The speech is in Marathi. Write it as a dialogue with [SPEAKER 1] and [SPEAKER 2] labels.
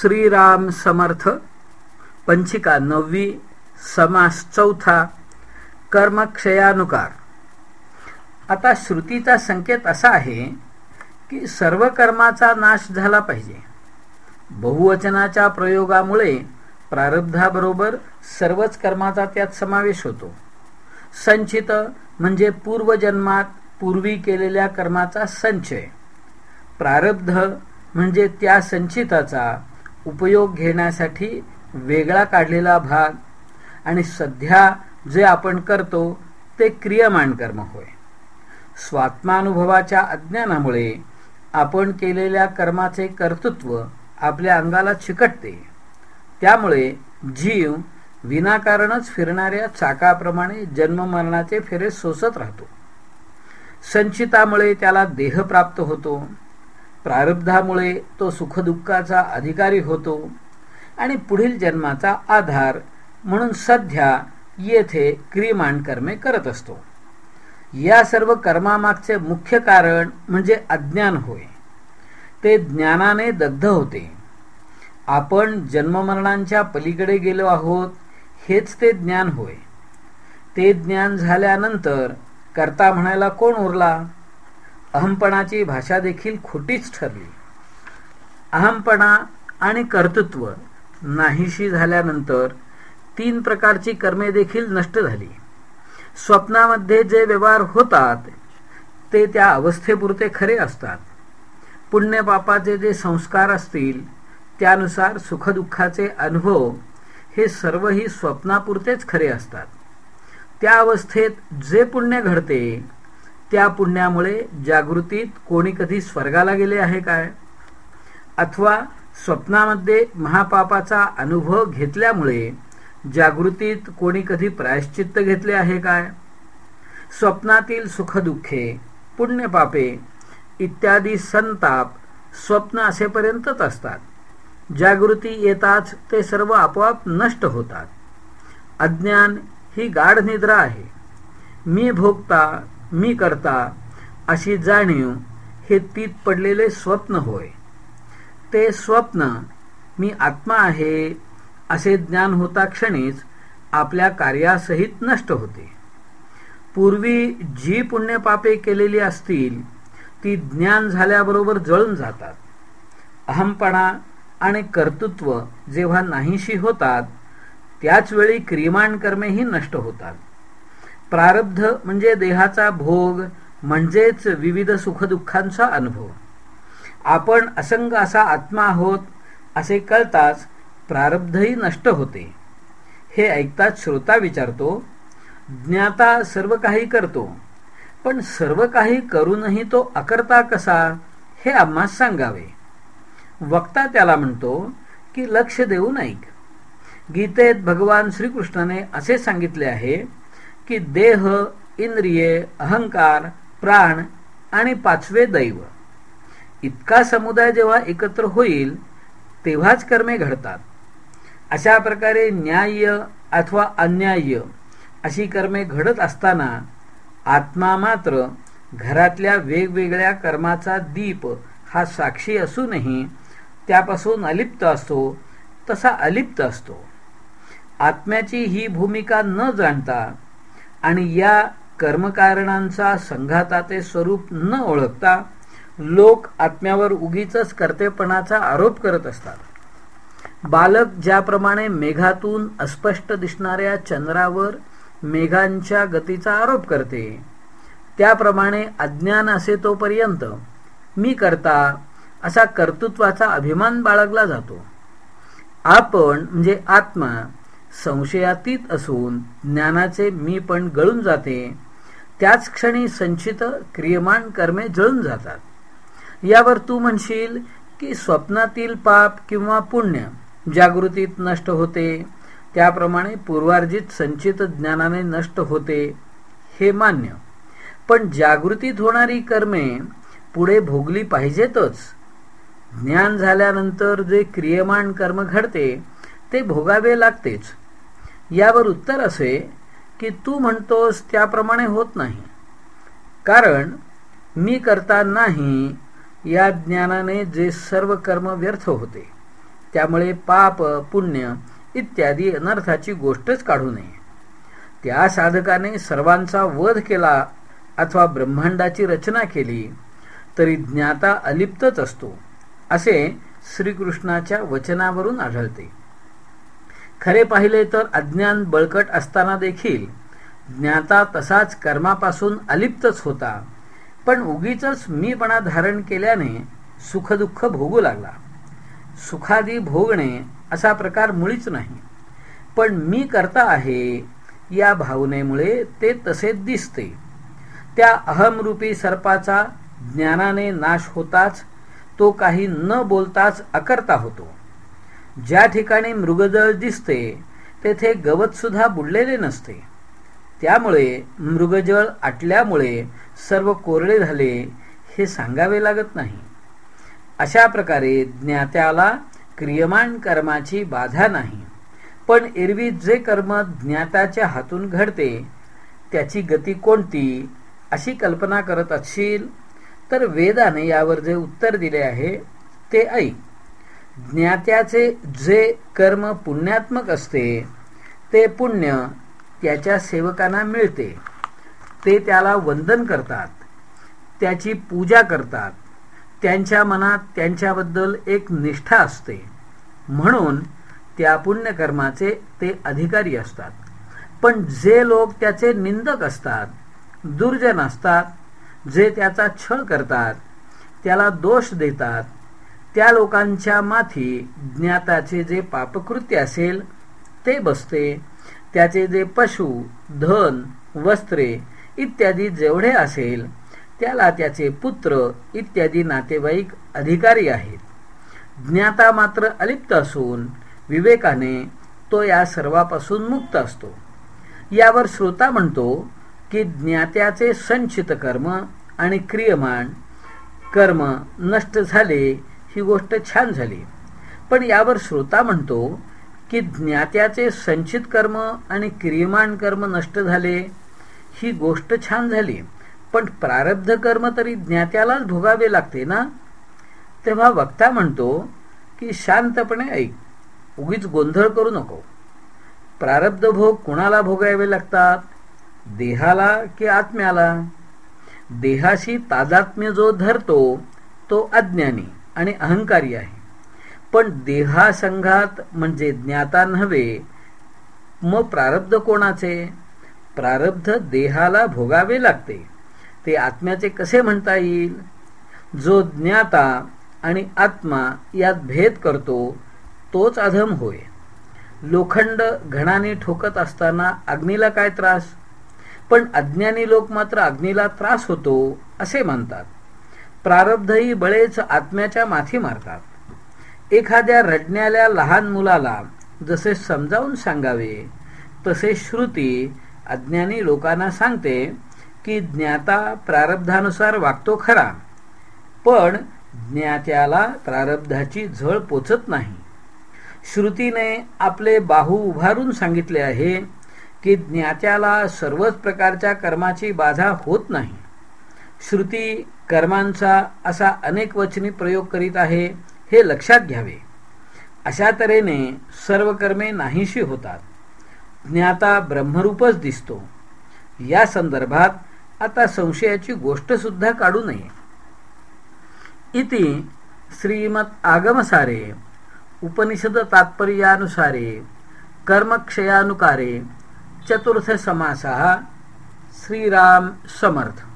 [SPEAKER 1] श्रीराम समर्थ पंचिका नववी समास चौथा कर्मक्षयानुकार. आता श्रुतीचा संकेत असा आहे की सर्व कर्माचा नाश झाला पाहिजे. बहुवचनाच्या प्रयोगामुळे प्रारब्धाबरोबर सर्वच कर्माचा त्यात समावेश होतो. संचित म्हणजे पूर्वजन्मात पूर्वी केलेल्या कर्माचा संचय. प्रारब्ध म्हणजे त्या संचिताचा उपयोग घेण्यासाठी वेगळा काढलेला भाग आणि सध्या जे आपण करतो ते क्रियमान कर्म होय. स्वात्मानुभवाच्या अज्ञानामुळे आपण केलेल्या कर्माचे कर्तृत्व आपल्या अंगाला चिकटते. त्यामुळे जीव विनाकारणच फिरणाऱ्या चाकाप्रमाणे जन्ममरणाचे फेरे सोसत राहतो. संचितामुळे त्याला देह प्राप्त होतो. प्रारब्धामुळे तो सुखदुःखाचा अधिकारी होतो आणि पुढील जन्माचा आधार म्हणून सध्या येथे क्रियमान कर्मे करत असतो. या सर्व कर्मामागचे मुख्य कारण म्हणजे अज्ञान होय. ते ज्ञानाने दग्ध होते. आपण जन्ममरणांच्या पलीकडे गेलो आहोत हेच ते ज्ञान होय. ते ज्ञान झाल्यानंतर करता म्हणायला कोण उरला? अहमपणाची भाषा देखील खोटीच ठरली. अहमपणा आणि कर्तृत्व नाहीशी झाल्यानंतर तीन प्रकारची कर्मे देखील नष्ट झाली. स्वप्नामध्ये जे व्यवहार होतात ते त्या अवस्थेपुरते खरे असतात. पुण्यपापाचे जे संस्कार असतील त्यानुसार सुखदुःखाचे अनुभव हे सर्वही स्वप्नापुरतेच खरे असतात. त्या अवस्थेत जे पुण्य घडते त्या पुण्यामुळे जागृतीत कोणी कधी स्वर्गाला गेले आहे काय? अथवा स्वप्नामध्ये महापापाचा अनुभव घेतल्यामुळे जागृतीत कोणी कधी प्रायश्चित्त घेतले आहे काय? स्वप्नातील सुखदुःखे पुण्यपापे इत्यादी संताप स्वप्न असेपर्यंतच असतात. जागृती येताच ते सर्व आपोआप नष्ट होतात. अज्ञान ही गाढ निद्रा आहे. मी भोगता मी करता अशी जाणीव हे तीत पडलेले स्वप्न होय. ते स्वप्न मी आत्मा आहे असे ज्ञान होता क्षणीच आपल्या कार्यासहित नष्ट होते. पूर्वी जी पुण्यपापे केलेली असतील ती ज्ञान झाल्याबरोबर जळून जातात. अहमपणा आणि कर्तृत्व जेव्हा नाहीशी होतात त्याच वेळी कर्मेही नष्ट होतात. प्रारब्ध म्हणजे देहाचा भोग म्हणजेच विविध सुखदुःखांचा अनुभव. आपण असंग असा आत्मा आहोत असे कळताच प्रारब्धही नष्ट होते. हे ऐकताच श्रोता विचारतो ज्ञाता सर्व काही करतो पण सर्व काही करूनही तो अकर्ता कसा हे आम्हास सांगावे. वक्ता त्याला म्हणतो की लक्ष देऊ ऐक. गीतेत भगवान श्रीकृष्णाने असे सांगितले आहे की देह इंद्रिये अहंकार प्राण आणि पाचवे दैव. इतका समुदाय जेव्हा एकत्र होईल तेव्हाच कर्मे घडतात. अशा प्रकारे न्याय्य अथवा अन्याय्य अशी कर्मे घडत असताना आत्मा मात्र घरातल्या वेगवेगळ्या कर्माचा दीप हा साक्षी असूनही त्यापासून अलिप्त असतो तसा अलिप्त असतो. आत्म्याची ही भूमिका न जाणता आणि या कर्मकारणांचा संघाताचे स्वरूप न ओळखता लोक आत्म्यावर उगीच कर्तेपणाचा आरोप करत असतात. बालक ज्याप्रमाणे मेघातून अस्पष्ट दिसणाऱ्या चंद्रावर मेघांच्या गतीचा आरोप करते त्याप्रमाणे अज्ञान असे तोपर्यंत मी करता असा कर्तृत्वाचा अभिमान बाळगला जातो. आपण म्हणजे आत्मा संशयातीत असून ज्ञानाचे मी पण गळून जाते त्याच क्षणी संचित क्रियमान कर्मे जळून जातात. यावर तू म्हणशील की स्वप्नातील पाप किंवा पुण्य जागृतीत नष्ट होते त्याप्रमाणे पूर्वार्जित संचित ज्ञानाने नष्ट होते हे मान्य. पण जागृतीत होणारी कर्मे पुढे भोगली पाहिजेतच. ज्ञान झाल्यानंतर जे क्रियमान कर्म घडते ते भोगावे लागतेच. यावर उत्तर असे की तू म्हणतोस त्याप्रमाणे होत नाही. कारण मी करता नाही या ज्ञानाने जे सर्व कर्म व्यर्थ होते त्यामुळे पाप पुण्य इत्यादी अनर्थाची गोष्टच काढू नये. त्या साधकाने सर्वांचा वध केला अथवा ब्रह्मांडाची रचना केली तरी ज्ञाता अलिप्तच असतो असे श्रीकृष्णाच्या वचनावरून आढळते. खरे पाहिले तर अज्ञान बळकट असताना देखील ज्ञाता तसाच कर्मापासून अलिप्तच होता. पण उगीच मीपणा धारण केल्याने सुखदुःख भोगू लागला. सुखादी भोगणे असा प्रकार मुळीच नाही. पण मी करता आहे या भावनेमुळे ते तसे दिसते. त्या अहमरूपी सर्पाचा ज्ञानाने नाश होताच तो काही न बोलताच अकर्ता होतो. ज्या ठिकाणी मृगजळ दिसते तेथे गवत सुद्धा बुडलेले नसते. त्यामुळे मृगजळ आटल्यामुळे सर्व कोरडे झाले हे सांगावे लागत नाही. अशा प्रकारे ज्ञात्याला क्रियमान कर्माची बाधा नाही. पण एरवी जे कर्म ज्ञाताच्या हातून घडते त्याची गती कोणती अशी कल्पना करत असशील तर वेदाने यावर जे उत्तर दिले आहे ते ऐक. ज्ञात्याचे जे कर्म पुण्यात्मक असते ते पुण्य त्याच्या सेवकांना मिळते. ते त्याला वंदन करतात. त्याची पूजा करतात. त्यांच्या मनात त्यांच्याबद्दल एक निष्ठा असते. म्हणून त्या पुण्यकर्माचे ते अधिकारी असतात. पण जे लोक त्याचे निंदक असतात दुर्जन असतात जे त्याचा छळ करतात त्याला दोष देतात त्या लोकांच्या माथी ज्ञाताचे जे पापकृत्य असेल ते बसते. त्याचे जे पशु धन वस्त्रे इत्यादी जेवढे असेल त्याला त्याचे पुत्र इत्यादी नातेवाईक अधिकारी आहेत. ज्ञाता मात्र अलिप्त असून विवेकाने तो या सर्वापासून मुक्त असतो. यावर श्रोता म्हणतो की ज्ञात्याचे संचित कर्म आणि क्रियमान कर्म नष्ट झाले ही गोष्ट छान झाली. पण यावर श्रोता म्हणतो की ज्ञात्याचे संचित कर्म आणि क्रियमान कर्म नष्ट झाले ही गोष्ट छान झाली. पण प्रारब्ध कर्म तरी ज्ञात्यालाच भोगावे लागते ना? तेव्हा वक्ता म्हणतो की शांतपणे ऐक उगीच गोंधळ करू नको. प्रारब्ध भोग कुणाला भोगावे लागतात? देहाला की आत्म्याला? देहाशी तादात्म्य जो धरतो तो अज्ञानी. आणि अहंकारी आहे. पण देहासंघात म्हणजे ज्ञाता नव्हे मग प्रारब्ध कोणाचे? प्रारब्ध देहाला भोगावे लागते. ते आत्म्याचे कसे म्हणता येईल? जो ज्ञाता आणि आत्मा यात भेद करतो तोच अधम होय. लोखंड घणाने ठोकत असताना अग्नीला काय त्रास? पण अज्ञानी लोक मात्र अग्नीला त्रास होतो असे मानतात. प्रारब्धही बळेच आत्म्याच्या माथी मारतात. एखाद्या रडण्याल्या लहान मुलाला जसे समजावून सांगावे तसे श्रुती अज्ञानी लोकांना सांगते की ज्ञाता प्रारब्धानुसार वागतो खरा पण ज्ञात्याला प्रारब्धाची झळ पोचत नाही. श्रुतीने आपले बाहू उभारून सांगितले आहे की ज्ञात्याला सर्वच प्रकारच्या कर्माची बाधा होत नाही. श्रुती कर्मांचा असा अनेक वचनी प्रयोग करीत आहे हे लक्षात घ्यावे. अशा तऱ्हेने सर्व कर्मे नाहीशी होतात. ज्ञाता ब्रह्मरूपच दिसतो. या संदर्भात आता संशयाची गोष्ट सुद्धा काढू नये. इति श्रीमत आगमसारे उपनिषद तात्पर्यानुसारे कर्मक्षयानुकारे चतुर्थ समासः श्रीराम समर्थ।